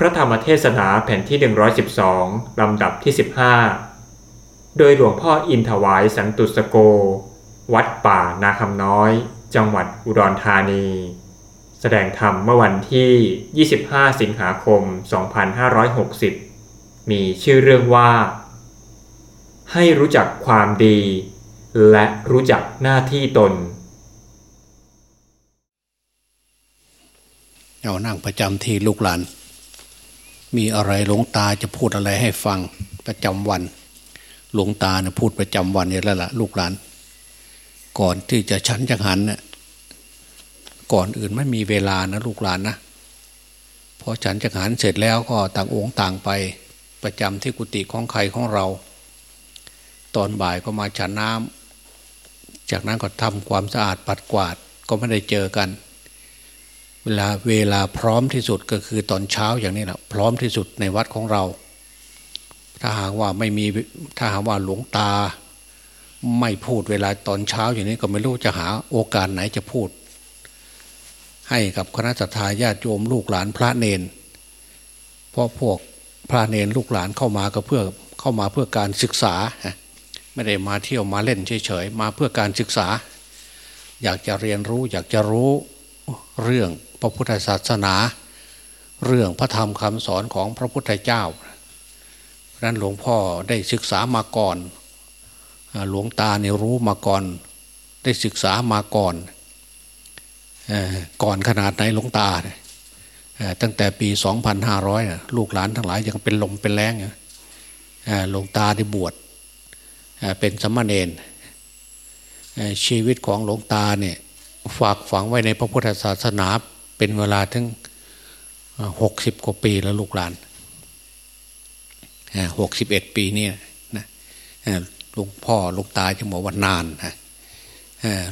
พระธรรมเทศนาแผ่นที่ 112 ลำดับที่ 15 โดยหลวงพ่ออินถวายสันตุสโก วัดป่านาคำน้อย จังหวัดอุดรธานี แสดงธรรมเมื่อวันที่ 25 สิงหาคม 2560 มีชื่อเรื่องว่า ให้รู้จักความดี และรู้จักหน้าที่ตน เอานั่งประจำที่ลูกหลาน มีอะไรหลวงตาจะพูดอะไรให้ฟังประจำวันหลวงตาเนี่ยพูดประจำวันนี่แล้วล่ะลูกหลาน ก่อนที่จะฉันจังหันเนี่ยก่อนอื่นไม่มีเวลานะลูกหลานนะพอฉันจังหันเสร็จแล้วก็ต่างองค์ต่างไปประจำที่กุฏิของใครของเรา ตอนบ่ายก็มาฉันน้ำจากนั้นก็ทำความสะอาดปัดกวาดก็ไม่ได้เจอกัน เวลาเวลาพร้อมที่สุดก็คือตอนเช้าอย่างนี้แหละพร้อมที่สุดในวัดของเรา ถ้าหากว่าไม่มีถ้าหากว่าหลวงตา ไม่พูดเวลาตอนเช้าอย่างนี้ก็ไม่รู้จะหาโอกาสไหนจะพูด ให้กับคณะทาญาติโยมลูกหลานพระเนนเพราะพวกพระเนนลูกหลานเข้ามาก็เพื่อเข้ามาเพื่อการศึกษา ไม่ได้มาเที่ยวมาเล่นเฉยๆมาเพื่อการศึกษา อยากจะเรียนรู้อยากจะรู้เรื่อง พระพุทธศาสนา เรื่องพระธรรมคำสอนของพระพุทธเจ้านั้นหลวงพ่อได้ศึกษามาก่อน หลวงตาเนี่ยรู้มาก่อน ได้ศึกษามาก่อน ก่อนขนาดไหนหลวงตา ตั้งแต่ปี 2500 ลูกหลานทั้งหลายยังเป็นลมเป็นแรงหลวงตาได้บวชเป็นสมณเณรชีวิตของหลวงตาเนี่ยฝากฝังไว้ในพระพุทธศาสนา เป็นเวลาถึงหกสิบกว่าปีแล้วลูกหลานหกสิบเอ็ดปีนี่นะลูกพ่อลูกตาจะบอกว่านานนะ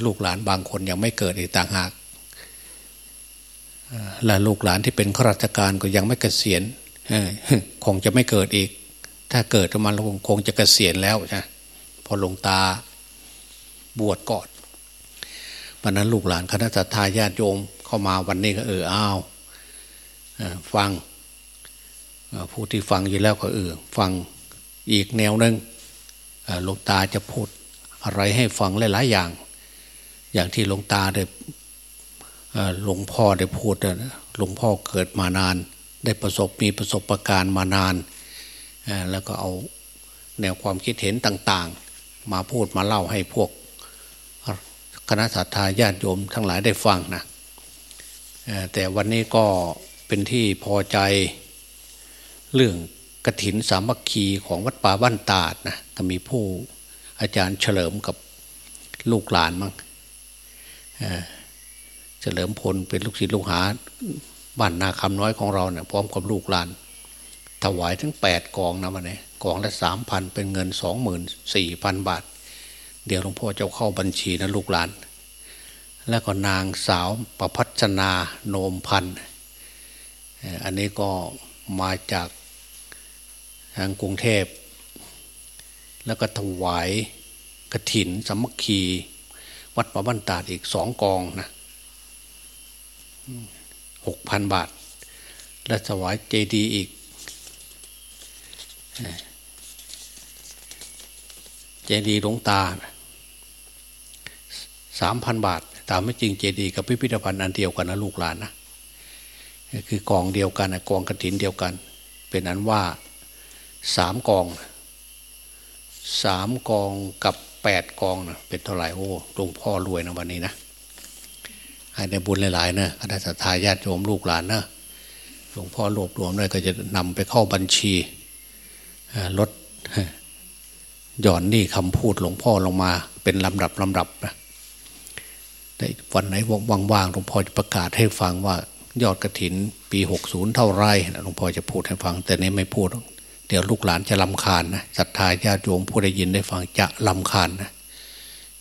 ลูกหลานบางคนยังไม่เกิดอีกต่างหากและลูกหลานที่เป็นข้าราชการก็ยังไม่เกษียณคงจะไม่เกิดอีก ถ้าเกิดมาคงจะเกษียณแล้วนะพอหลวงตาบวชก่อนวันนั้นลูกหลานคณะทาญาติโยม เข้ามาวันนี้ก็เอออ้าวฟังผู้ที่ฟังอยู่แล้วก็เออฟังอีกแนวหนึ่งหลวงตาจะพูดอะไรให้ฟังหลายๆอย่าง อย่างที่หลวงตาได้หลวงพ่อได้พูดหลวงพ่อเกิดมานาน ได้ประสบมีประสบะการณ์มานาน แล้วก็เอาแนวความคิดเห็นต่างๆ มาพูดมาเล่าให้พวกคณะสัตยาญาติโยมทั้งหลายได้ฟังนะ แต่วันนี้ก็เป็นที่พอใจเรื่องกระถินสามัคคีของวัดป่าบ้านตาดนะก็มีผู้อาจารย์เฉลิมกับลูกหลานมั้งเฉลิมพลเป็นลูกศิษย์ลูกหาบ้านนาคำน้อยของเราเนี่ยพร้อมกับลูกหลาน ถวายทั้งแปดกองนะมันเนี่ยกองละสามพันเป็นเงินสองหมื่นสี่พันบาท เดี๋ยวหลวงพ่อจะเข้าบัญชีนะลูกหลาน แล้วก็นางสาวประพัฒนาโนมพันธ์อันนี้ก็มาจากทางกรุงเทพ แล้วก็ถวายกระถินสมัคคีวัดประบันตาดอีกสองกองนะหกพันบาท และถวายเจดีอีก เจดีหลวงตาสามพันบาท ตามไม่จริงเจดีกับพิพิธภัณฑ์อันเดียวกันนะลูกหลานนะคือกองเดียวกันกองกระถินเดียวกัน เป็นอันว่าสามกองสามกองกับแปดกองนะเป็นเท่าไหร่โอ้หลวงพ่อรวยนะวันนี้นะให้ในบุญหลายๆนะคณะทาญาติโยมลูกหลานนะหลวงพ่อรวบรวมด้วยก็จะนำไปเข้าบัญชีลดหย่อนนี่คำพูดหลวงพ่อลงมาเป็นลำดับลำดับนะ แต่วันไหนว่างๆหลวงพ่อจะประกาศให้ฟังว่ายอดกระถิน ปีหกศูนย์เท่าไรหลวงพ่อจะพูดให้ฟัง แต่นี้ไม่พูด เดี๋ยวลูกหลานจะลำคาญนะศรัทธาญาติโยมผู้ได้ยินได้ฟังจะลำคาญนะ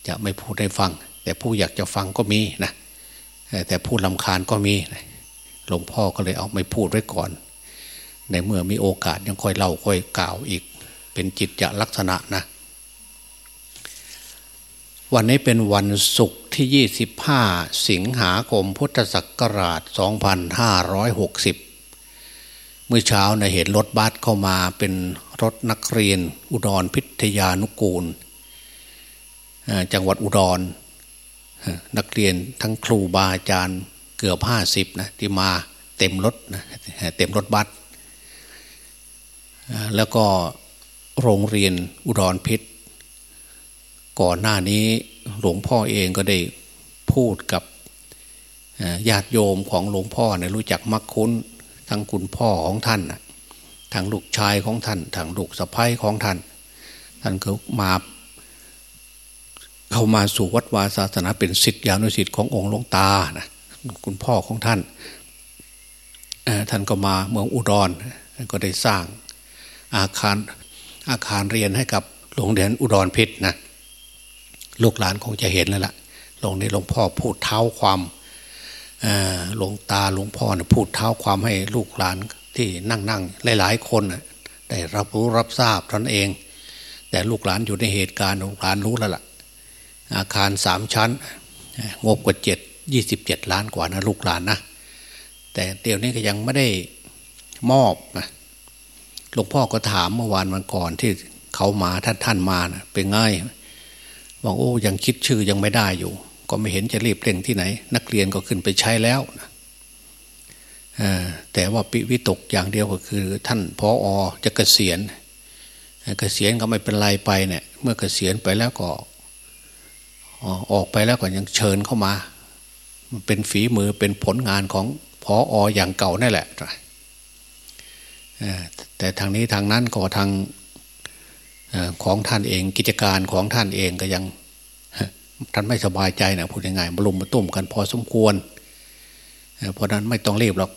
จะไม่พูดให้ฟัง แต่ผู้อยากจะฟังก็มีนะแต่ผู้ลำคาญก็มีหลวงพ่อก็เลยเอาไม่พูดไว้ก่อน ในเมื่อมีโอกาสยังค่อยเล่าค่อยกล่าวอีก เป็นจิตจะลักษณะนะ วันนี้เป็นวันศุกร์ ที่ 25 สิงหาคมพุทธศักราช 2560 เมื่อเช้าเนะเห็นรถบัสเข้ามาเป็นรถนักเรียน อุดรพิทยานุกูล จังหวัดอุดร นักเรียนทั้งครูบาอาจารย์เกือบห้าสิบนะ ที่มาเต็มรถนะเต็มรถบัสแล้วก็โรงเรียนอุดรพิษก่อนหน้านี้ หลวงพ่อเองก็ได้พูดกับญาติโยมของหลวงพ่อเนี่ยรู้จักมักคุ้นทั้งคุณพ่อของท่านทั้งลูกชายของท่านทั้งลูกสะใภ้ของท่าน ท่านก็มาเข้ามาสู่วัดวาศาสนาเป็นศิษยานุศิษย์ขององค์หลวงตานะคุณพ่อของท่านท่านก็มาเมืองอุดรก็ได้สร้างอาคารอาคารเรียนให้กับโรงเรียนอุดรพิษนะ ลูกหลานคงจะเห็นแล้วละ่ะหลวงในหลวงพ่อพูดเท้าความหลวงตาหลวงพ่อนะพูดเท้าความให้ลูกหลานที่นั่งนั่งหลายๆคนได้รับรู้รับทราบท่านเอง แต่ลูกหลานอยู่ในเหตุการณ์ลูกหลานรู้แล้วละ่ะ อาคารสามชั้น งบกว่าเจ็ดยี่สิบเจ็ดล้านกว่านะลูกหลานนะแต่เดี๋ยวนี้ก็ยังไม่ได้มอบนะหลวงพ่อก็ถามเมื่อวานวันก่อนที่เขามาท่านท่านมานะเป็นไง บอกโอ้ยังคิดชื่อยังไม่ได้อยู่ ก็ไม่เห็นจะรีบเร่งที่ไหน นักเรียนก็ขึ้นไปใช้แล้วนะแต่ว่าปิวิตกอย่างเดียวก็คือ ท่านพออจะเกษียณเกษียณก็ไม่เป็นไรไปเนี่ย เมื่อเกษียณไปแล้วก็ออกไปแล้วก็ยังเชิญเข้ามา มันเป็นฝีมือเป็นผลงานของพอออย่างเก่านั่นแหละแต่ทางนี้ทางนั้นก็ทาง ของท่านเองกิจการของท่านเองก็ยังท่านไม่สบายใจนะพูดยังไงมาลุมมาตุ่มกันพอสมควรเพราะนั้นไม่ต้องรีบหรอก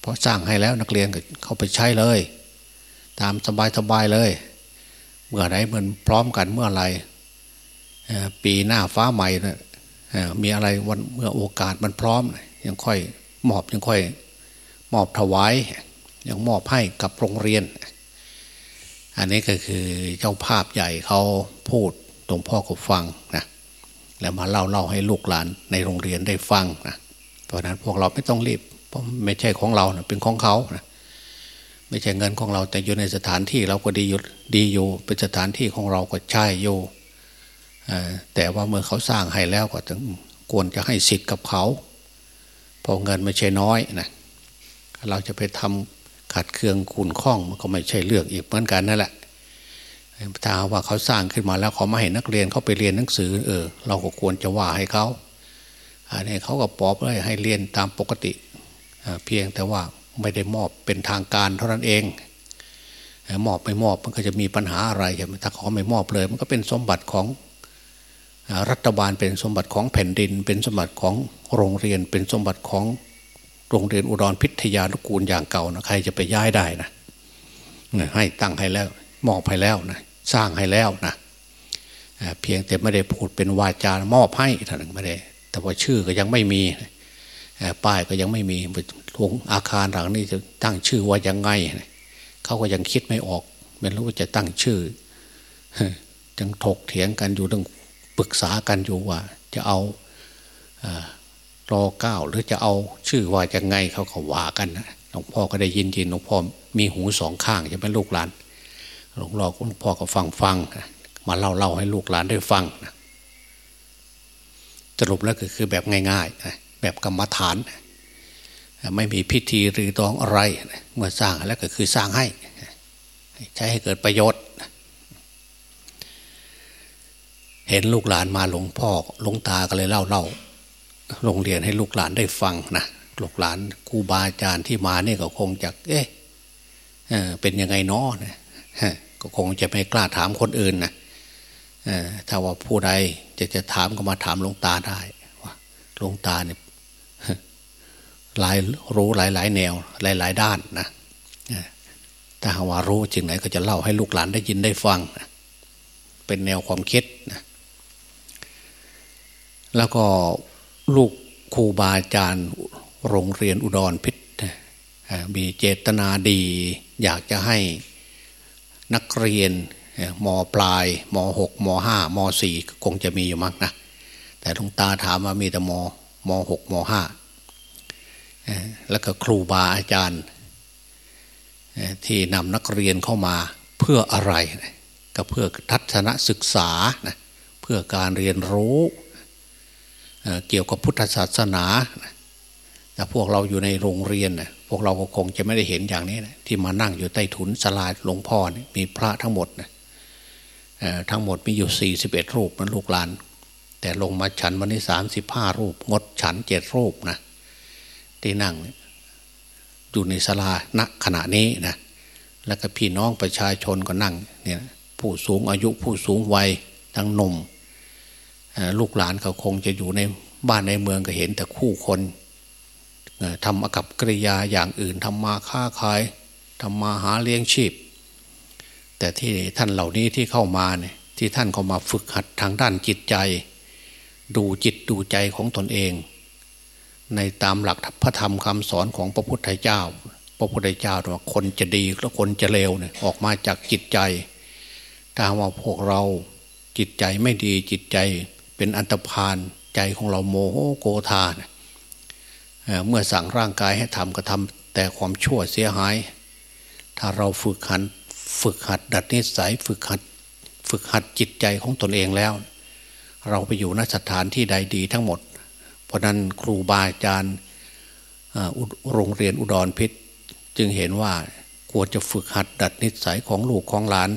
เพราะสร้างให้แล้วนักเรียนเข้าไปใช้เลย ตามสบายสบายเลย เมื่อไรมันพร้อมกันเมื่อไรปีหน้าฟ้าใหม่นะมีอะไรวันเมื่อโอกาสมันพร้อม ยังค่อยมอบยังค่อยมอบถวายยังมอบให้กับโรงเรียน อันนี้ก็คือเจ้าภาพใหญ่เขาพูดตรงพ่อก็ฟังนะแล้วมาเล่าเล่าให้ลูกหลานในโรงเรียนได้ฟังนะเพราะนั้นพวกเราไม่ต้องรีบเพราะไม่ใช่ของเรานะเป็นของเขานะไม่ใช่เงินของเราแต่อยู่ในสถานที่เราก็ดีอยู่ดีอยู่เป็นสถานที่ของเราก็ใช่อยู่แต่ว่าเมื่อเขาสร้างให้แล้วก็ต้องควรจะให้สิทธิ์กับเขาพอเงินไม่ใช่น้อยนะเราจะไปทำ ขัดเคืองขุนข้องมันก็ไม่ใช่เรื่องอีกเหมือนกันนั่นแหละถ้าว่าเขาสร้างขึ้นมาแล้วเขาไม่ให้นักเรียนเขาไปเรียนหนังสือ เออ เราก็ควรจะว่าให้เขาอันนี้เขาก็ปอบเลยให้เรียนตามปกติ เพียงแต่ว่าไม่ได้มอบเป็นทางการเท่านั้นเองมอบไม่มอบมันก็จะมีปัญหาอะไรใช่ไหมถ้าเขาไม่มอบเลย มันก็เป็นสมบัติของรัฐบาลเป็นสมบัติของแผ่นดิน เป็นสมบัติของโรงเรียนเป็นสมบัติของ โรงเรียนอุดรพิทยานุกูลอย่างเก่านะใครจะไปย้ายได้นะให้ตั้งให้แล้วมอบให้แล้วนะสร้างให้แล้วนะเพียงแต่ไม่ได้พูดเป็นวาจามอบให้ท่านไม่ได้ แต่ว่าชื่อก็ยังไม่มีป้ายก็ยังไม่มีทงอาคารหลังนี้จะตั้งชื่อว่ายังไงเขาก็ยังคิดไม่ออกไม่รู้ว่าจะตั้งชื่อยังถกเถียงกันอยู่เรื่องปรึกษากันอยู่ว่า จะเอา รอเก้าหรือจะเอาชื่อว่ายังไงเขาก็ว่ากันนะหลวงพ่อก็ได้ยินยินหลวงพ่อมีหูสองข้างจะเป็นลูกหลานหลวงรอหลวงพ่อก็ฟังฟังมาเล่าเล่าให้ลูกหลานได้ฟังสรุปแล้วก็คือแบบง่ายๆแบบกรรมฐาน ไม่มีพิธีหรือตองอะไร เมื่อสร้างแล้วก็คือสร้างให้ ใช้ให้เกิดประโยชน์ เห็นลูกหลานมาหลวงพ่อหลวงตาก็เลยเล่าเล่า โรงเรียนให้ลูกหลานได้ฟังนะลูกหลานครูบาอาจารย์ที่มาเนี่ยก็คงจะเอ๊ะเป็นยังไงนาะก็คงจะไม่กล้าถามคนอื่นนะถ้าว่าผู้ใดจะจะถามก็มาถามหลวงตาได้ว่าหลวงตาเนี่ยหลายรู้หลายหลายแนว หลายหลายด้านนะถ้าว่ารู้จริงไหนก็จะเล่าให้ลูกหลานได้ยินได้ฟังนะเป็นแนวความคิดนะแล้วก็ ลูกครูบาอาจารย์โรงเรียนอุดรพิษมีเจตนาดี อยากจะให้นักเรียนมปลายมหกมห้ามสี่คงจะมีอยู่มั้งนะ แต่ลุงตาถามว่ามีแต่มมหกมห้าแล้วก็ครูบาอาจารย์ ที่นำนักเรียนเข้ามาเพื่ออะไร ก็เพื่อทัศนศึกษานะเพื่อการเรียนรู้ เกี่ยวกับพุทธศาสนาแต่พวกเราอยู่ในโรงเรียนนะพวกเราก็คงจะไม่ได้เห็นอย่างนี้นะที่มานั่งอยู่ใต้ถุนสลาหลวงพ่อนะมีพระทั้งหมดนะทั้งหมดมีอยู่สี่สิบเอ็ดรูปมันลูกหลาน แต่ลงมาฉันวันนี้สามสิบห้ารูป งดฉันเจ็ดรูปนะที่นั่งอยู่ในสลาณขณะนี้นะแล้วก็พี่น้องประชาชนก็นั่งเนี่ยผู้สูงอายุผู้สูงวัยทั้งนม ลูกหลานเขาคงจะอยู่ในบ้านในเมืองก็เห็นแต่คู่คนทำอากับกริยาอย่างอื่นทำมาค้าขายทำมาหาเลี้ยงชีพ แต่ที่ท่านเหล่านี้ที่เข้ามาเนี่ยที่ท่านเข้ามาฝึกหัดทางด้านจิตใจ ดูจิตดูใจของตนเอง ในตามหลักพระธรรมคำสอนของพระพุทธเจ้า พระพุทธเจ้าว่าคนจะดีและคนจะเลวเนี่ยออกมาจากจิตใจถ้าว่าพวกเราจิตใจไม่ดีจิตใจ เป็นอันตรพานใจของเราโมโหโกธาเเมื่อสั่งร่างกายให้ทำก็ทำแต่ความชั่วเสียหาย ถ้าเราฝึกหัดฝึกหัดดัดนิสัยฝึกหัดฝึกหัดจิตใจของตนเองแล้ว เราไปอยู่นสถานที่ใดดีทั้งหมด เพราะนั้นครูบาอาจารย์โรงเรียนอุดรพิษ จึงเห็นว่าควรจะฝึกหัดดัดนิสัยของลูกของหลาน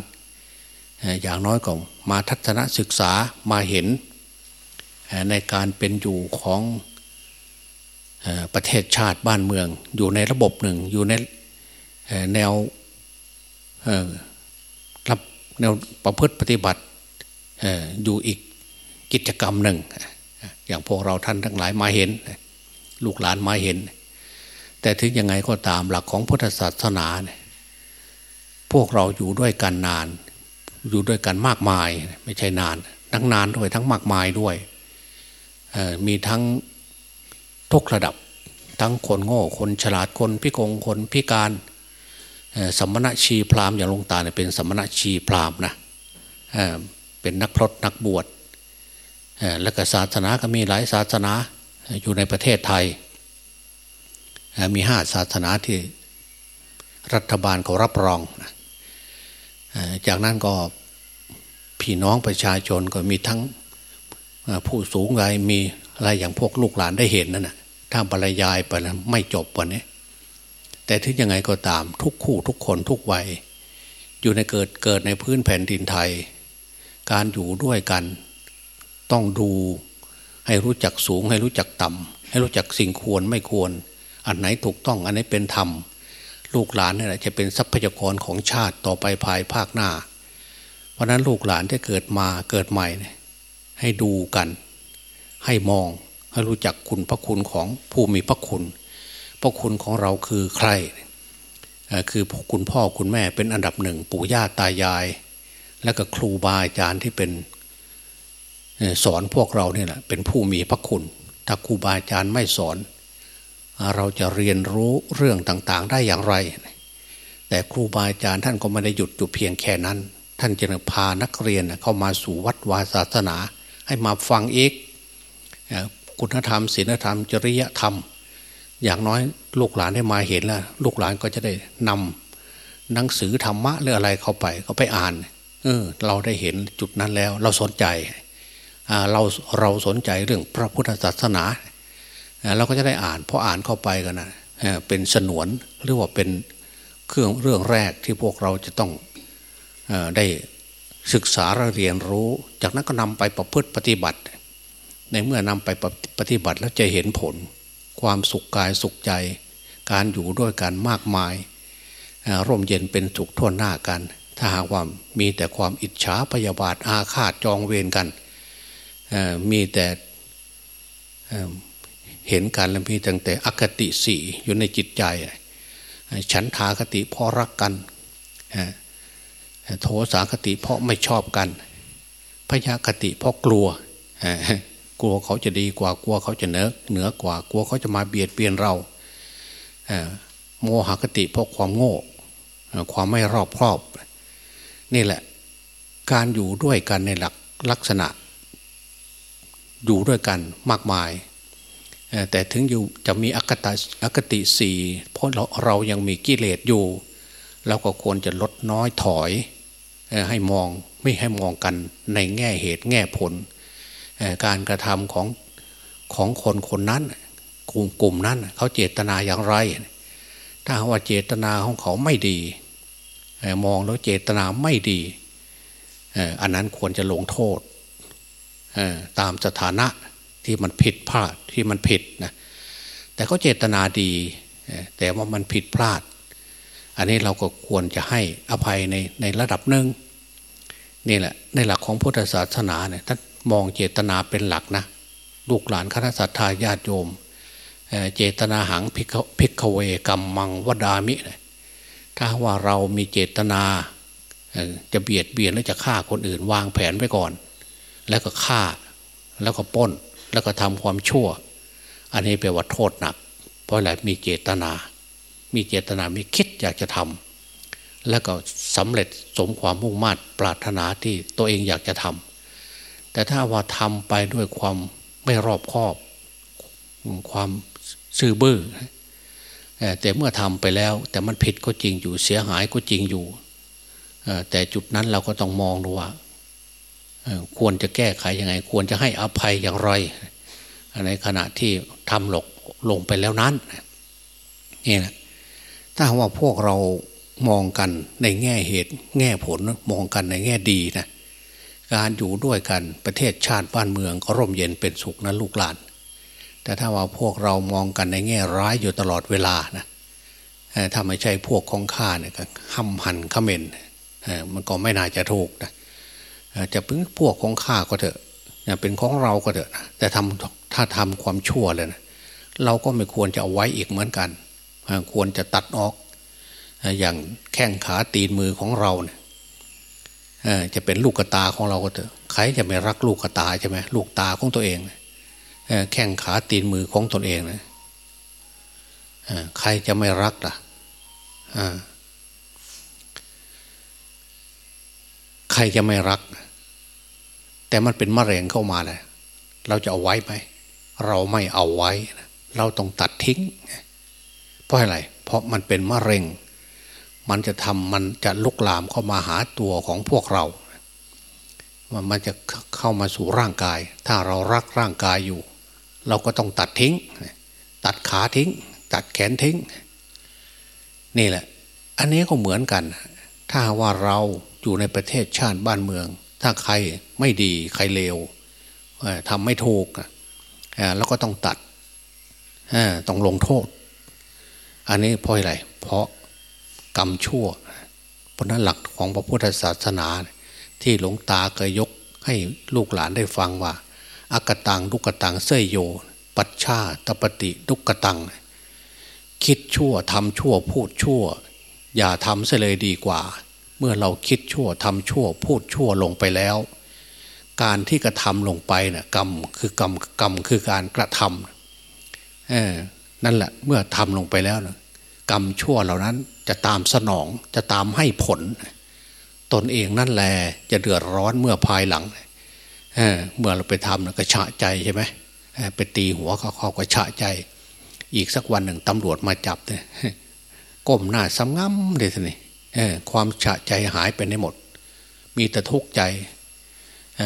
อย่างน้อยก็มาทัศนศึกษามาเห็น ในการเป็นอยู่ของประเทศชาติบ้านเมือง อยู่ในระบบหนึ่งอยู่ในแนวรับแนวประพฤติปฏิบัติอยู่อีกกิจกรรมหนึ่ง อย่างพวกเราท่านทั้งหลายมาเห็น ลูกหลานมาเห็น แต่ถึงยังไงก็ตามหลักของพุทธศาสนาเนี่ยพวกเราอยู่ด้วยกันนาน อยู่ด้วยกันมากมาย ไม่ใช่นาน ทั้งนานด้วยทั้งมากมายด้วย มีทั้งทุกระดับ ทั้งคนโง่คนฉลาดคนพิกงคนพิการสมณะชีพรามอย่างลงตาเนี่ยเป็นสมณะชีพรามนะเป็นนักพรตนักบวชและก็ศาสนาก็มีหลายศาสนาอยู่ในประเทศไทย มีห้าศาสนาที่รัฐบาลเขารับรองนะจากนั้นก็พี่น้องประชาชนก็มีทั้ง ผู้สูงวัยมีอะไรอย่างพวกลูกหลานได้เห็นนั่นนะถ้าบรรยายไปแล้วไม่จบวันนี้ แต่ถึงยังไงก็ตามทุกคู่ทุกคนทุกวัย อยู่ในเกิดเกิดในพื้นแผ่นดินไทย การอยู่ด้วยกัน ต้องดูให้รู้จักสูงให้รู้จักต่ำให้รู้จักสิ่งควรไม่ควร อันไหนถูกต้องอันไหนเป็นธรรมลูกหลานนี่แหละจะเป็นทรัพยากรของชาติต่อไปภายภาคหน้า เพราะนั้นลูกหลานที่เกิดมาเกิดใหม่ ให้ดูกัน ให้มองให้รู้จักคุณพระคุณของผู้มีพระคุณ พระคุณของเราคือใคร คือคุณพ่อคุณแม่เป็นอันดับหนึ่งปู่ย่าตายาย และก็ครูบาอาจารย์ที่เป็นสอนพวกเราเนี่ยแหละเป็นผู้มีพระคุณ ถ้าครูบาอาจารย์ไม่สอน เราจะเรียนรู้เรื่องต่างๆ ได้อย่างไร แต่ครูบาอาจารย์ท่านก็ไม่ได้หยุดอยู่เพียงแค่นั้น ท่านจะพานักเรียนเข้ามาสู่วัดวาศาสนา ให้มาฟังอีกคุณธรรมศีลธรรม จริยธรรม อย่างน้อยลูกหลานได้มาเห็นแล้ว ลูกหลานก็จะได้นำหนังสือธรรมะหรืออะไรเข้าไปเขาไปอ่านเออเราได้เห็นจุดนั้นแล้ว เราสนใจเราเราสนใจเรื่องพระพุทธศาสนาเราก็จะได้อ่านพออ่านเข้าไปกันนะเป็นสนวนหรือว่าเป็นเครื่องเรื่องแรกที่พวกเราจะต้องได้ ศึกษาเรียนรู้ จากนั้นก็นำไปประพฤติปฏิบัติ ในเมื่อนำไปปฏิบัติแล้วจะเห็นผล ความสุขกายสุขใจ การอยู่ด้วยกันมากมาย ร่มเย็นเป็นสุขทั่วหน้ากัน ถ้าหากว่ามีแต่ความอิจฉาพยาบาทอาฆาตจองเวรกัน มีแต่เห็นการละมีตั้งแต่อคติสีอยู่ในจิตใจ ฉันทาคติพราะรักกัน โทสาคติเพราะไม่ชอบกันพยาคติเพราะกลัว กลัวเขาจะดีกว่ากลัวเขาจะเหนือเหนือกว่ากลัวเขาจะมาเบียดเบียนเราโมหคติเพราะความโง่ ความไม่รอบครอบ นี่แหละ การอยู่ด้วยกันในหลักลักษณะ อยู่ด้วยกันมากมาย แต่ถึงอยู่จะมีอคติอคติสี่เพราะเราเรายังมีกิเลสอยู่แล้วก็ควรจะลดน้อยถอย ให้มองไม่ให้มองกันในแง่เหตุแง่ผล การกระทำของของคนคนนั้นกลุ่มกลุ่มนั้น เขาเจตนาอย่างไร ถ้าว่าเจตนาของเขาไม่ดี มองแล้วเจตนาไม่ดีอันนั้นควรจะลงโทษตามสถานะที่มันผิดพลาดที่มันผิดนะแต่เขาเจตนาดี แต่ว่ามันผิดพลาด อันนี้เราก็ควรจะให้อภัยในในระดับหนึ่งนี่แหละในหลักของพุทธศาสนาเนี่ยท่านมองเจตนาเป็นหลักนะลูกหลานคณะสัตยาญาติโยมเจตนาหังพิกเวกรรมมังวดามิ ถ้าว่าเรามีเจตนาจะเบียดเบียนหรือจะฆ่าคนอื่นวางแผนไว้ก่อน แล้วก็ฆ่าแล้วก็ป้น แล้วก็ทำความชั่ว อันนี้แปลว่าโทษหนัก เพราะอะไรมีเจตนา มีเจตนามีคิด อยากจะทำแล้วก็สำเร็จสมความมุ่งมั่นปรารถนาที่ตัวเองอยากจะทำแต่ถ้าว่าทำไปด้วยความไม่รอบคอบ ความซื่อบื้อแต่เมื่อทำไปแล้ว แต่มันผิดก็จริงอยู่เสียหายก็จริงอยู่แต่จุดนั้นเราก็ต้องมองดูว่าควรจะแก้ไขยังไง ควรจะให้อภัยอย่างไร ในขณะที่ทำหลกลงไปแล้วนั้นนี่นะ ถ้าว่าพวกเรามองกันในแง่เหตุ แง่ผลมองกันในแง่ดีนะการอยู่ด้วยกันประเทศชาติบ้านเมืองก็ร่มเย็นเป็นสุขนะลูกหลาน แต่ถ้าว่าพวกเรามองกันในแง่ร้ายอยู่ตลอดเวลานะถ้าไม่ใช่พวกของข้าเนี่ยก็ห้ำหันขมนมันก็ไม่น่าจะถูกนะจะเป็นพวกของข้าก็เถอะเป็นของเราก็เถอะแต่ทำถ้าทำความชั่วเลยนะเราก็ไม่ควรจะเอาไว้อีกเหมือนกัน ควรจะตัดออก อย่างแข้งขาตีนมือของเราเนี่ยจะเป็นลูกตาของเราก็เถอะใครจะไม่รักลูกกตาใช่ไหมลูกตาของตัวเองแข้งขาตีนมือของตนเองนะใครจะไม่รักล่ะใครจะไม่รัก แต่มันเป็นมะเร็งเข้ามาเลยเราจะเอาไว้ไหมเราไม่เอาไว้ เราต้องตัดทิ้ง เพราะอะไร เพราะมันเป็นมะเร็ง มันจะทำมันจะลุกลามเข้ามาหาตัวของพวกเรามันจะเข้ามาสู่ร่างกาย ถ้าเรารักร่างกายอยู่ เราก็ต้องตัดทิ้ง ตัดขาทิ้ง ตัดแขนทิ้ง นี่แหละ อันนี้ก็เหมือนกัน ถ้าว่าเราอยู่ในประเทศชาติบ้านเมือง ถ้าใครไม่ดีใครเลวทำไม่ถูกแล้วก็ต้องตัดต้องลงโทษ อันนี้เพราะอะไร เพราะกรรมชั่ว เพราะนั้นหลักของพระพุทธศาสนา ที่หลวงตาเคยยกให้ลูกหลานได้ฟังว่า อากตังลุกตังเสยโย ปัชชาตปฏิลุกตัง คิดชั่วทำชั่วพูดชั่ว อย่าทำเสเลยดีกว่า เมื่อเราคิดชั่วทำชั่ว พูดชั่วลงไปแล้ว การที่กระทำลงไปนะ่ะกรรมคือกรรมกรรมคือการกระทำเนั่นแหละเมื่อทำลงไปแล้วนะกรรมชั่วเหล่านั้นจะตามสนองจะตามให้ผล ตนเองนั่นแหละจะเดือดร้อนเมื่อภายหลังเเมื่อเราไปทำนะก็ฉะใจใช่ไหมไปตีหัวเขาเขาก็ฉะใจ อีกสักวันหนึ่งตำรวจมาจับเนี่ยก้มหน้าซ้ำง้ำเลยทีนี้ความฉะใจหายไปในหมด มีแต่ทุกข์ใจ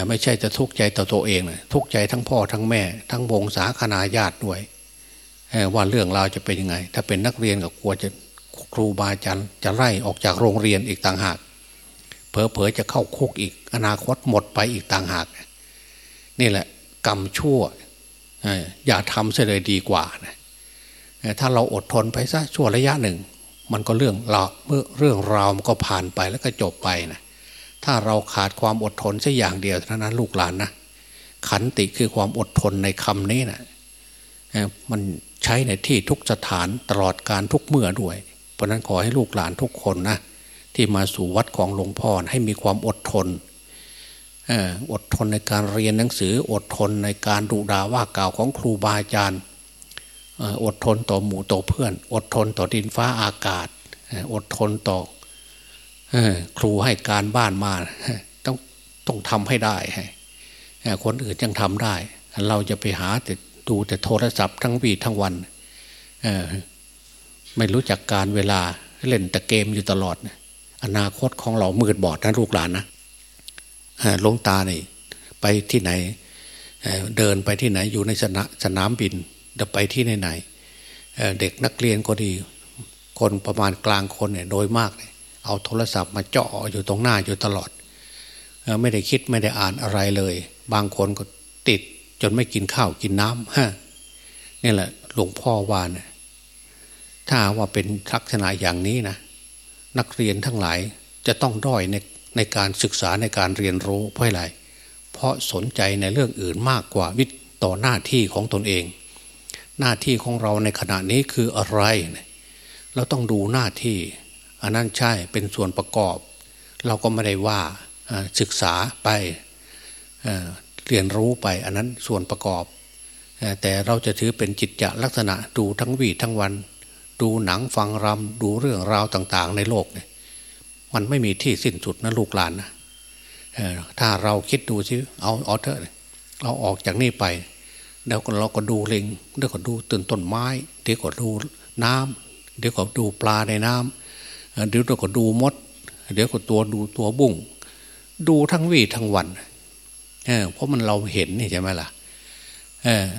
ไม่ใช่จะทุกข์ใจต่อตัวเองนะทุกข์ใจทั้งพ่อทั้งแม่ ทั้งวงศาคณาญาติด้วย ว่าเรื่องราวจะเป็นยังไง ถ้าเป็นนักเรียนก็กลัวจะครูบาอาจารย์จะไล่ออกจากโรงเรียนอีกต่างหากเผลอๆจะเข้าคุกอีก อนาคตหมดไปอีกต่างหาก นี่แหละ กรรมชั่วอย่าทำเสียเลยดีกว่านะถ้าเราอดทนไปซะชั่วระยะหนึ่ง มันก็เรื่องเราเมื่อเรื่องราวมันก็ผ่านไปแล้วก็จบไปนะถ้าเราขาดความอดทนสักอย่างเดียวเท่านั้นลูกหลานนะขันติคือความอดทนในคำนี้นะมัน ใช้ในที่ทุกสถานตลอดการทุกเมื่อด้วย เพราะนั้นขอให้ลูกหลานทุกคนนะที่มาสู่วัดของหลวงพ่อให้มีความอดทนอดทนในการเรียนหนังสือ อดทนในการดูดาว่ากล่าวของครูบาอาจารย์อดทนต่อหมู่ต่อเพื่อน อดทนต่อดินฟ้าอากาศ อดทนต่อครูให้การบ้านมาต้องต้องทำให้ได้คนอื่นยังทำได้ เราจะไปหาแต่ ดูแต่โทรศัพท์ทั้งวีทั้งวันไม่รู้จักการเวลาเล่นแต่เกมอยู่ตลอด อนาคตของเรามืดบอดนะลูกหลานนะลงตาเนี่ยไปที่ไหนเดินไปที่ไหนอยู่ในสนสนามบินจะไปที่ไหนไหนเด็กนักเรียนก็ดี คนประมาณกลางคนเนี่ยโดยมากเลยเอาโทรศัพท์มาเจาะอยู่ตรงหน้าอยู่ตลอด ไม่ได้คิดไม่ได้อ่านอะไรเลย บางคนก็ติด จนไม่กินข้าวกินน้ำฮะนี่แหละ หลวงพ่อว่านี่ยถ้าว่าเป็นลักษณะอย่างนี้นะนักเรียนทั้งหลายจะต้องด้อยในในการศึกษาในการเรียนรู้เพราะอะไร เพราะสนใจในเรื่องอื่นมากกว่าวิต่อหน้าที่ของตนเอง หน้าที่ของเราในขณะนี้คืออะไร เราต้องดูหน้าที่ อันนั้นใช่เป็นส่วนประกอบ เราก็ไม่ได้ว่าศึกษาไป เรียนรู้ไปอันนั้นส่วนประกอบ แต่เราจะถือเป็นจิตจะลักษณะดูทั้งวีทั้งวัน ดูหนังฟังรำดูเรื่องราวต่าง ๆ ในโลกเนี่ยมันไม่มีที่สิ้นสุดนะลูกหลานนะถ้าเราคิดดูซิเอาเอาเถอะเราออกจากนี่ไปเดี๋ยวเราก็ดูลิงเดี๋ยวก็ดูต้นต้นไม้ เดี๋ยวก็ดูน้ำเดี๋ยวก็ดูปลาในน้ำเดี๋ยวก็ดูมด เดี๋ยวก็ตัวดูตัวบุ้งดูทั้งวี่ทั้งวัน เเพราะมันเราเห็นนี่ใช่ไหมล่ะ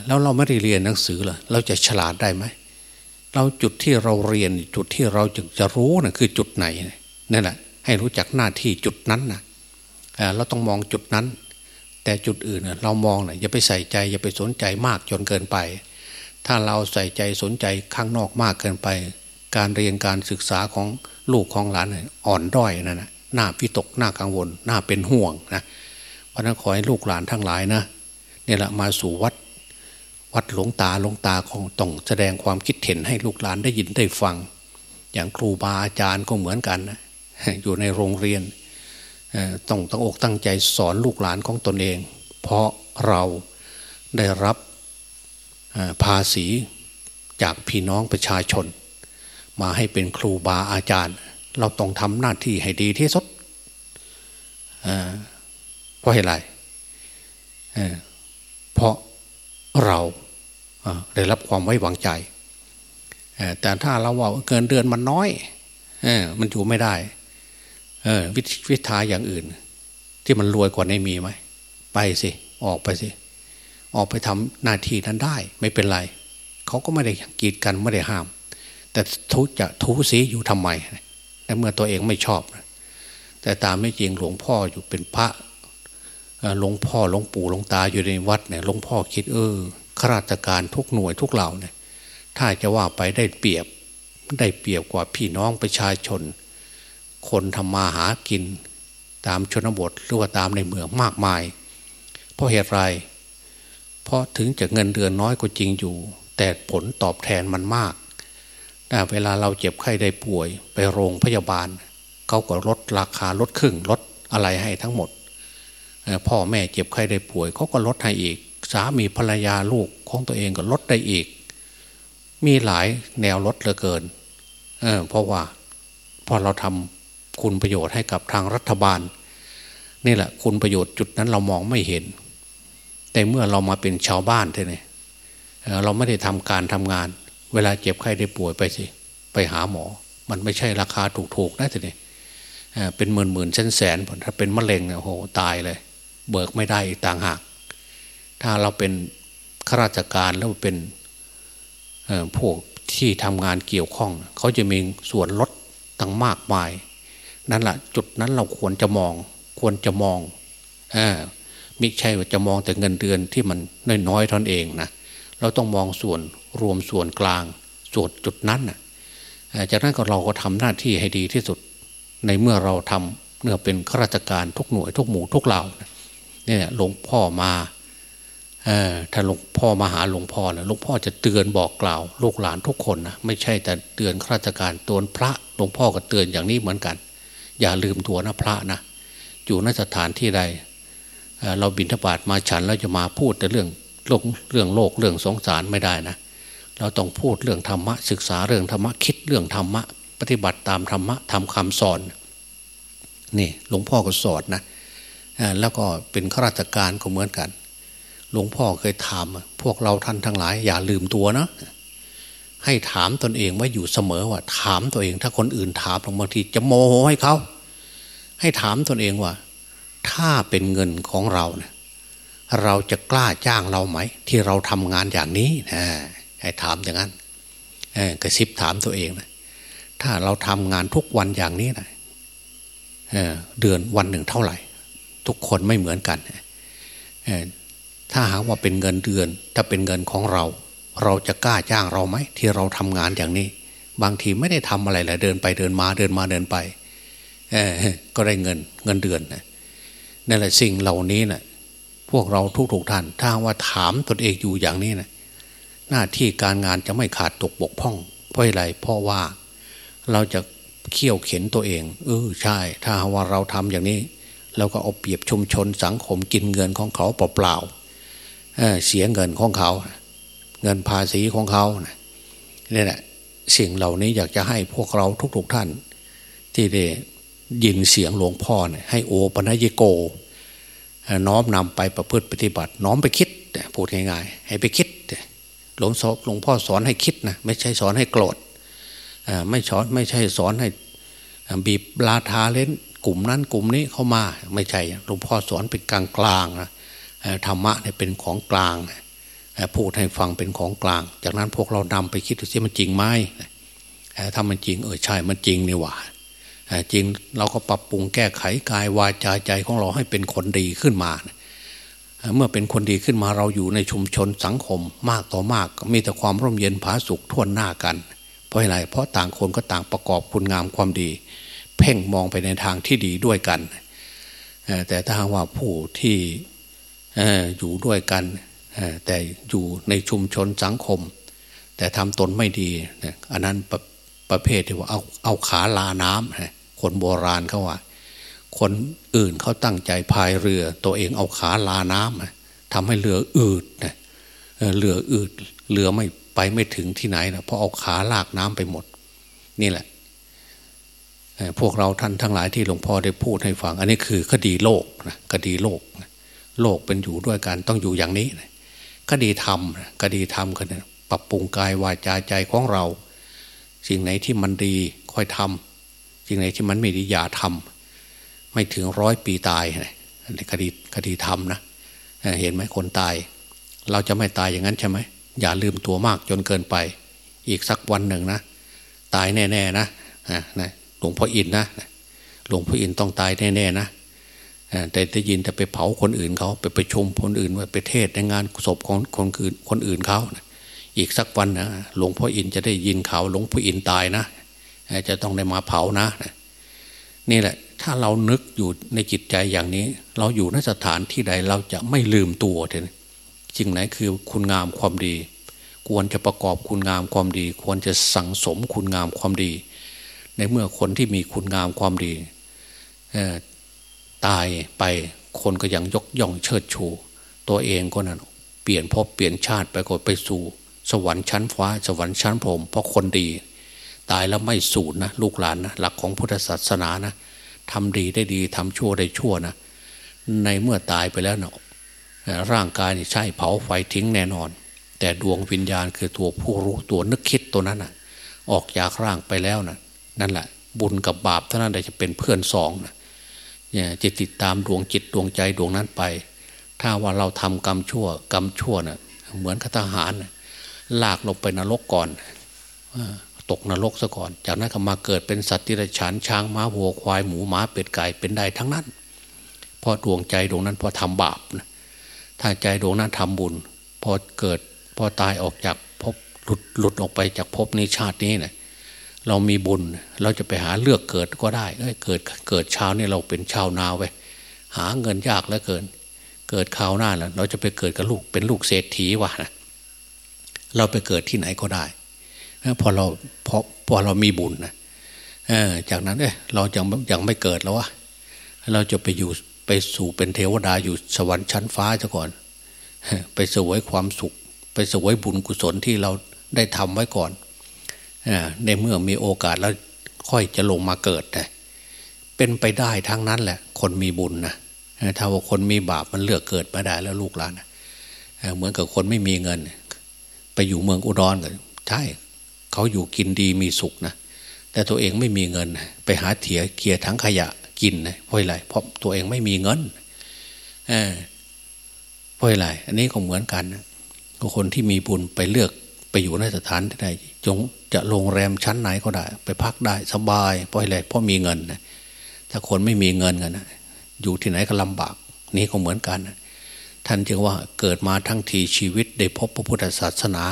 แล้วเราไม่ได้เรียนหนังสือเหรอเราจะฉลาดได้ไหมเราจุดที่เราเรียนจุดที่เราจึงจะรู้นะ่ะคือจุดไหนนั่นแหละให้รู้จักหน้าที่จุดนั้นนะเราต้องมองจุดนั้น แต่จุดอื่นเรามองนะอย่าไปใส่ใจ อย่าไปสนใจมากจนเกินไป ถ้าเราใส่ใจสนใจข้างนอกมากเกินไป การเรียนการศึกษาของลูกของหลานอ่อนด้อยนั่นนะหน้าพิตกหน้ากังวลหน้าเป็นห่วงนะเพราะนั้นขอให้ลูกหลานทั้งหลายนะเนี่ยแหละมาสู่วัดวัดหลวงตาหลวงตาของต้องแสดงความคิดเห็นให้ลูกหลานได้ยินได้ฟัง อย่างครูบาอาจารย์ก็เหมือนกันนะอยู่ในโรงเรียนต้องตั้งอกตั้งใจสอนลูกหลานของตนเอง เพราะเราได้รับภาษีจากพี่น้องประชาชน มาให้เป็นครูบาอาจารย์ เราต้องทำหน้าที่ให้ดีที่สุด เพราะอะไรเพราะเราได้รับความไว้วางใจ แต่ถ้าเราว่าเกินเดือนมันน้อยมันอยู่ไม่ได้วิวิทาอย่างอื่น ที่มันรวยกว่าในมีไหม ไปสิ ออกไปสิ ออกไปทำหน้าที่นั้นได้ ไม่เป็นไร เขาก็ไม่ได้กีดกันไม่ได้ห้าม แต่ทุจะทุสีอยู่ทำไมแต่เมื่อตัวเองไม่ชอบ แต่ตามไม่จริงหลวงพ่ออยู่เป็นพระ หลวงพ่อหลวงปู่หลวงตาอยู่ในวัดเนี่ยหลวงพ่อคิดเออข้าราชการทุกหน่วยทุกเหล่าเนี่ยถ้าจะว่าไปได้เปรียบได้เปรียบกว่าพี่น้องประชาชน คนทำมาหากินตามชนบทหรือว่าตามในเมืองมากมาย เพราะเหตุไร เพราะถึงจะเงินเดือนน้อยก็จริงอยู่ แต่ผลตอบแทนมันมากแต่เวลาเราเจ็บไข้ได้ป่วย ไปโรงพยาบาล เขาก็ลดราคาลดครึ่งลดอะไรให้ทั้งหมด พ่อแม่เจ็บไข้ได้ป่วยเขาก็ลดให้อีก สามีภรรยาลูกของตัวเองก็ลดได้อีก มีหลายแนวลดเหลือเกินเเพราะว่าพอเราทำคุณประโยชน์ให้กับทางรัฐบาล นี่แหละ คุณประโยชน์จุดนั้นเรามองไม่เห็น แต่เมื่อเรามาเป็นชาวบ้านเท่านี้เราไม่ได้ทำการทำงาน เวลาเจ็บไข้ได้ป่วยไปสิไปหาหมอ มันไม่ใช่ราคาถูกๆนะท่นี่เป็นหมื่นหมื่นแสนแสนถ้าเป็นมะเร็งเนี่ยโหตายเลย เบิกไม่ได้ต่างหาก ถ้าเราเป็นข้าราชการแล้วเป็นพวกที่ทำงานเกี่ยวข้อง เขาจะมีส่วนลดตั้งมากมาย นั่นแหละจุดนั้นเราควรจะมอง ควรจะมองอมิใช่ว่าจะมองแต่เงินเดือนที่มันน้อยๆท่านเองนะเราต้องมองส่วนรวมส่วนกลางส่วนจุดนั้นนะจากนั้นก็เราก็ทำหน้าที่ให้ดีที่สุด ในเมื่อเราทำเนื่อเป็นข้าราชการทุกหน่วยทุกหมู่ทุกเหล่าเนี่ยหลวงพ่อมาถ้าหลวงพ่อมาหาหลวงพ่อนะหลวงพ่อจะเตือนบอกกล่าวลูกหลานทุกคนนะไม่ใช่แต่เตือนข้าราชการตัวพระหลวงพ่อก็เตือนอย่างนี้เหมือนกัน อย่าลืมตัวนะพระนะอยู่นสถานที่ใดเราบินทบาทมาฉันแล้วจะมาพูดแต่เรื่องโลกเรื่องโลกเรื่องสงสารไม่ได้นะ เราต้องพูดเรื่องธรรมะศึกษาเรื่องธรรมะคิดเรื่องธรรมะ ปฏิบัติตามธรรมะทำคำสอน นี่หลวงพ่อก็สอนนะ แล้วก็เป็นข้าราชการก็เหมือนกัน หลวงพ่อเคยถาม พวกเราท่านทั้งหลาย อย่าลืมตัวนะ ให้ถามตนเองว่าอยู่เสมอว่า ถามตัวเอง ถ้าคนอื่นถามบางทีจะโมโหให้เขา ให้ถามตนเองว่า ถ้าเป็นเงินของเราเนี่ยเราจะกล้าจ้างเราไหม ที่เราทำงานอย่างนี้นะให้ถามอย่างนั้นกระซิบถามตัวเองนะถ้าเราทำงานทุกวันอย่างนี้นะเเดือนวันหนึ่งเท่าไหร่ ทุกคนไม่เหมือนกัน ถ้าหากว่าเป็นเงินเดือน ถ้าเป็นเงินของเรา เราจะกล้าจ้างเราไหม ที่เราทำงานอย่างนี้ บางทีไม่ได้ทำอะไรเลยเดินไปเดินมาเดินมาเดินไปก็ได้เงินเงินเดือนนั่นแหละสิ่งเหล่านี้นะพวกเราทุกถูกท่านถ้าว่าถามตนเองอยู่อย่างนี้นะหน้าที่การงานจะไม่ขาดตกบกพร่อง เพราะอะไรเพราะว่าเราจะเขี่ยวเข็นตัวเองเออใช่ ถ้าว่าเราทำอย่างนี้ เราก็เอาเปรียบชุมชนสังคมกินเงินของเขาเปล่าๆเเสียเงินของเขา เงินภาษีของเขานี่แหละสิ่งเหล่านี้อยากจะให้พวกเราทุกๆท่าน ที่ได้ยินเสียงหลวงพ่อเนี่ยให้โอปัญญโก น้อมนำไปประพฤติปฏิบัติ น้อมไปคิดพูดง่ายๆให้ไปคิดหลวงหลวงพ่อสอนให้คิดนะไม่ใช่สอนให้โกรธไม่สอนไม่ใช่สอนให้บีบลาทาเล่น กลุ่มนั้นกลุ่มนี้เข้ามาไม่ใช่หลวงพ่อสอนเป็นกลางกลางนะธรรมะเนี่ยเป็นของกลางพูดให้ฟังเป็นของกลาง จากนั้นพวกเรานำไปคิดดูสิมันจริงไหมถ้ามันจริงเออใช่มันจริงนี่หว่าจริงเราก็ปรับปรุงแก้ไขกายวาจาใจของเราให้เป็นคนดีขึ้นมา เมื่อเป็นคนดีขึ้นมาเราอยู่ในชุมชนสังคมมากต่อมากมีแต่ความร่มเย็นผาสุกท่วนหน้ากัน เพราะอะไรเพราะต่างคนก็ต่างประกอบคุณงามความดี เพ่งมองไปในทางที่ดีด้วยกัน แต่ถ้าว่าผู้ที่อยู่ด้วยกันแต่อยู่ในชุมชนสังคม แต่ทำตนไม่ดี อันนั้นประประเภทที่ว่าเอาเอาขาลาน้ำคนโบราณเขาว่า คนอื่นเขาตั้งใจพายเรือ ตัวเองเอาขาลาน้ำทำให้เรืออืดเรืออืดเรือไม่ไปไม่ถึงที่ไหนนะเพราะเอาขาลากน้ำไปหมด นี่แหละ พวกเราท่านทั้งหลายที่หลวงพ่อได้พูดให้ฟัง อันนี้คือคดีโลกนะคดีโลกโลกเป็นอยู่ด้วยกันต้องอยู่อย่างนี้นะคดีธรรมคดีธรรมคือปรับปรุงกายวาจาใจของเรา สิ่งไหนที่มันดีค่อยทำสิ่งไหนที่มันไม่ดีอย่าทำไม่ถึงร้อยปีตายในคดีคดีธรรมนะเห็นไหมคนตาย เราจะไม่ตายอย่างนั้นใช่ไหมอย่าลืมตัวมากจนเกินไป อีกสักวันหนึ่งนะ ตายแน่ ๆ นะนะ ลวงพ่ออินนะหลวงพ่ออินต้องตายแน่ๆนะแต่ได้ยินแต่ไปเผาคนอื่นเขาไปไปชมคนอื่นว่าไปเทศในงานศพของคนอื่นคนอื่นเขาอีกสักวันนะหลวงพ่ออินจะได้ยินข่าวหลวงพ่ออินตายนะจะต้องได้มาเผานะนี่แหละ ถ้าเรานึกอยู่ในจิตใจอย่างนี้ เราอยู่นสถานที่ใดเราจะไม่ลืมตัวเลยสิ่งไหนคือคุณงามความดี ควรจะประกอบคุณงามความดี ควรจะสั่งสมคุณงามความดี ในเมื่อคนที่มีคุณงามความดีตายไปคนก็ยังยกย่องเชิดชู ตัวเองก็นั้นเปลี่ยนพบเปลี่ยนชาติไปก็ไปสู่ สวรรค์ชั้นฟ้า สวรรค์ชั้นพรมเพราะคนดี ตายแล้วไม่สูญนะลูกหลานนะหลักของพุทธศาสนานะทำดีได้ดีทำชั่วได้ชั่วนะ ในเมื่อตายไปแล้วเนาะร่างกายนี่ใช่เผาไฟทิ้งแน่นอน แต่ดวงวิญญาณคือตัวผู้รู้ตัวนึกคิดตัวนั้นนะออกจากร่างไปแล้วนะ นั่นแหละ บุญกับบาปเท่านั้นจะเป็นเพื่อนสองนะจะติดตามดวงจิตดวงใจดวงนั้นไป ถ้าว่าเราทำกรรมชั่ว กรรมชั่วนะ่ะเหมือนทหารลากลงไปนรกก่อนตกนรกซะก่อน จากนั้นก็มาเกิดเป็นสัตว์ที่ไรฉานช้างม้าวัวควายหมูหมาเป็ดไก่เป็นได้ทั้งนั้นเพราะดวงใจดวงนั้นพอทำบาปนะถ้าใจดวงนั้นทำบุญ พอเกิด พอตายออกจากภพหลุดหลุดออกไปจากภพนี้ชาตินี้เนะี่ย เรามีบุญ เราจะไปหาเลือกเกิดก็ได้เเกิดเกิดชาวนี่เราเป็นชาวนาไว้หาเงินยากเหลือเกิน เกิดคราวหน้าแล้วเราจะไปเกิดกับลูกเป็นลูกเศรษฐีวะนะเราไปเกิดที่ไหนก็ได้พอเราพอพอเรามีบุญนะจากนั้นเอ้เรายังยังไม่เกิดแล้ววะเราจะไปอยู่ไปสู่เป็นเทวดาอยู่สวรรค์ชั้นฟ้าซะก่อน ไปสวยความสุข ไปสวยบุญกุศลที่เราได้ทำไว้ก่อน ในเมื่อมีโอกาสแล้วค่อยจะลงมาเกิดนะเป็นไปได้ทั้งนั้นแหละ คนมีบุญนะถ้าว่าคนมีบาปมันเลือกเกิดมาได้แล้วลูกหลานเหมือนกับคนไม่มีเงิน ไปอยู่เมืองอุดรกันใช่เขาอยู่กินดีมีสุขนะแต่ตัวเองไม่มีเงิน ไปหาเถียเกียร์ทั้งขยะกินนะเพราะอะไรเพราะตัวเองไม่มีเงินเออเพราะอะไรอันนี้ก็เหมือนกันนะคนที่มีบุญไปเลือก ไปอยู่ในสถานที่ใดจงจะโรงแรมชั้นไหนก็ได้ ไปพักได้สบาย เพราะอะไรเพราะมีเงินนะถ้าคนไม่มีเงินกันนะอยู่ที่ไหนก็ลำบาก นี่ก็เหมือนกันนะท่านจึงว่าเกิดมาทั้งทีชีวิต ได้พบพระพุทธศาสนา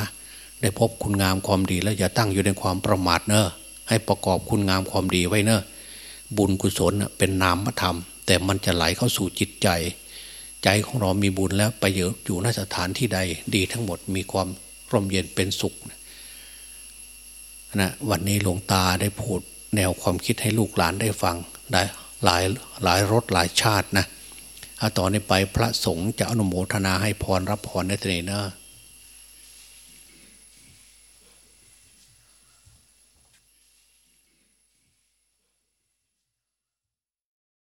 ได้พบคุณงามความดีแล้วอย่าตั้งอยู่ในความประมาทเนอะให้ประกอบคุณงามความดีไว้เนอะบุญกุศลเป็นนามธรรม แต่มันจะไหลเข้าสู่จิตใจ ใจของเรามีบุญแล้วไปอยู่อยู่ในสถานที่ใดดีทั้งหมดมีความ ร่มเย็นเป็นสุขนะวันนี้หลวงตาได้พูดแนวความคิดให้ลูกหลานได้ฟังได้หลายหลายรสหลายชาตินะถ้าต่อนนี้ไปพระสงฆ์จะอนุโมทนาให้พรรับพรในตรีนะ